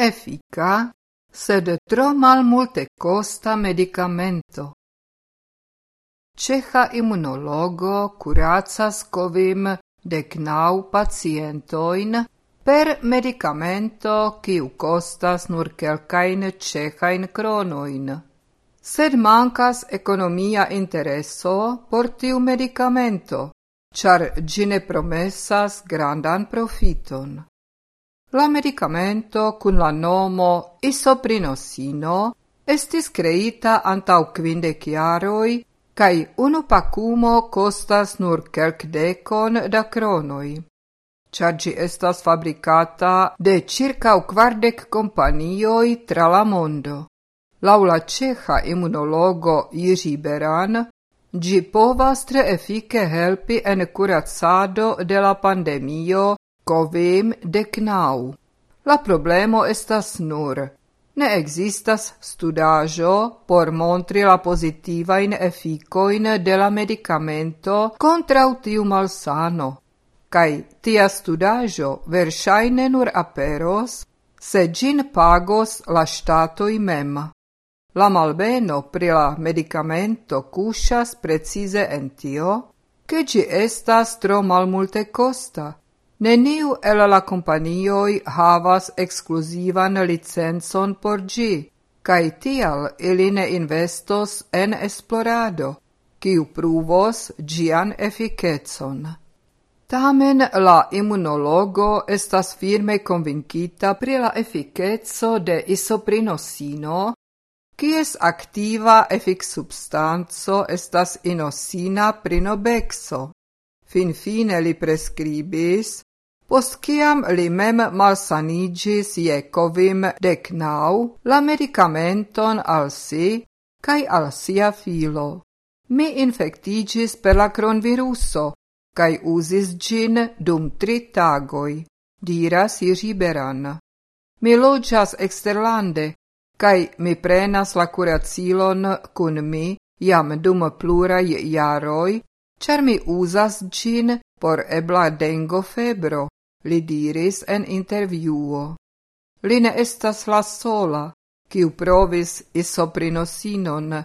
Effica, sed tro malmulte costa medicamento. Ceha immunologo curacas covim decnau pacientoin per medicamento quiu costas nur quelcain cehain cronoin. Sed mancas economia intereso por tiu medicamento, char gine promessas grandan profiton. La medicamento cun la nomo isoprinosino estis creita antau quindec iaroi cae unu pacumo costas nur decon da cronoi. Char gi estas fabricata de circa quardec companioi tra la mondo. Laula ceha immunologo Iri Beran, gi povas tre efike helpi en curatsado de la pandemio kvin decnau. La problemo estas nur. Ne existas studajo por montri la pozitivajn efficoin de la medicamento kontraŭ tiu malsano. Kaj tia studajo verŝajne nur aperos, se gin pagos la ŝtatoj mem. La malbeno pri la medicamento kuŝas precise en tio, che ĝi estas tro malmulte costa, Neniu el la companioi havas ekskluzivan licencon por gi, kaj tial ili ne investos en esplorado, kiu pruvos gian efikecon. Tamen la immunologo estas firme convincita pri la efficezo de isoprinosino, kies activa effic substanzo estas inosina prinobexo. Fin fine li prescribis Post ciam li mem malsanigis je covim decnau, la medicamenton al si cae al sia filo. Mi infectigis per la cronviruso, cae usis gin dum tri tagoi, diras Iriberan. Mi logias exterlande, cae mi prenas la curacilon cun mi jam dum plurai jaroi, char mi usas gin por ebla dengo febro, li diris en interviuo. Li ne estas la sola, quiu provis isoprinosinon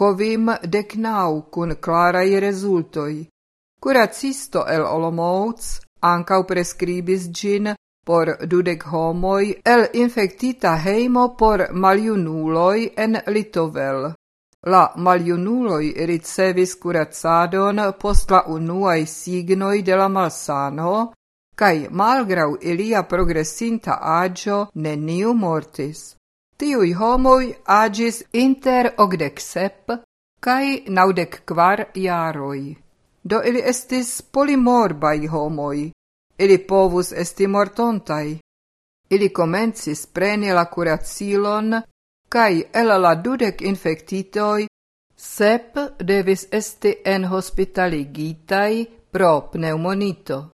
covim decnau cun clarai resultoi. Curacisto el Olomouc ancau prescribis gin por dudec homoi el infectita heimo por maliunuloi en Litovel. La maliunuloi ricevis curacadon post la unuae signoi de la malsano, cae malgrau ilia progressinta agio neniu mortis. Tiui homoi agis inter ogdec sep naudec quar iaroi. Do ili estis polimorbai homoi, ili povus esti mortontai. Ili comencis preni la curacilon, cae el la dudec infectitoi, sep devis esti en hospitaligitai pro pneumonito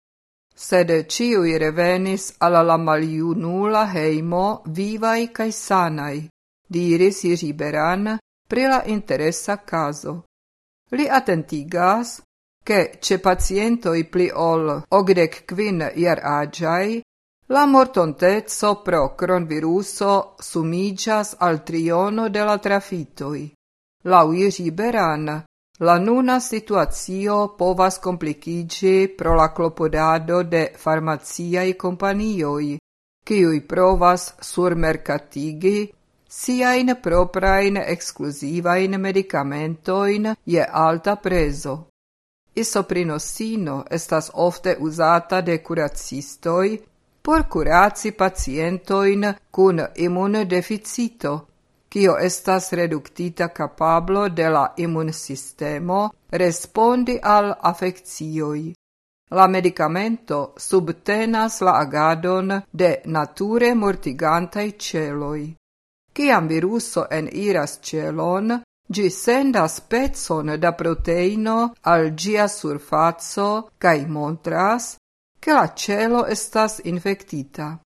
sed ciui revenis alla la maliunula heimo vivai cae sanai, diris Iriberan pri la interessa caso. Li attentigas che ce pacientoi pli ol ogdec quin ier agiai, la mortontezzo pro cronviruso sumigias al triono de la trafitoi. Lau Iriberan, La nuna situacio povas komplikiĝi pro la klopodado de farmaciaj kompanioj, kiuj provas surmerkatigi siajn proprajn ekskluzivajn medicamentoin je alta prezo. Isoprinosino estas ofte uzata de kuracistoj por curaci pacientojn kun imunodeficito, cio estas reductita capablo de la immunsistemo respondi al affeccioi. La medicamento subtenas la agadon de nature mortigantai celoi. Ciam viruso en iras celon, gi sendas pezon da proteino al gia surfazo cae montras che la celo estas infectita.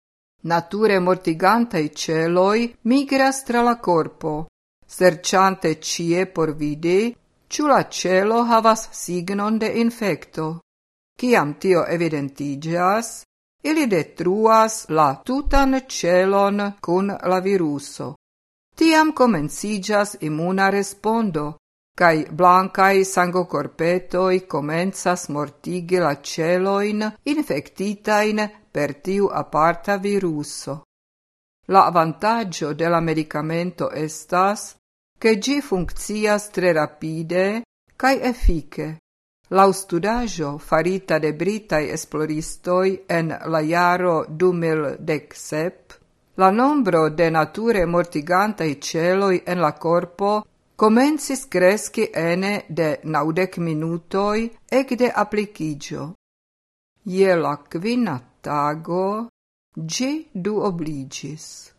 Nature mortigantai celoi migras tra la corpo, serciante cie por vidi, ciu la celo havas signon de infecto. Ciam tio evidentigas, ili detruas la tutan celon cun la viruso. Tiam comencigas immuna respondo, cae blancai sangocorpetoi comenzas mortigi la celoin infectitain per tiu aparta viruso. La avantaggio la medicamento estas che gi funccias tre rapide cae effice. Lau studaggio farita de britai esploristoi en la iaro 2017, la nombro de nature mortigantai celoi en la corpo comencis cresci ene de naudec minutoi ec de applicigio. Je la quina tago du obličíz?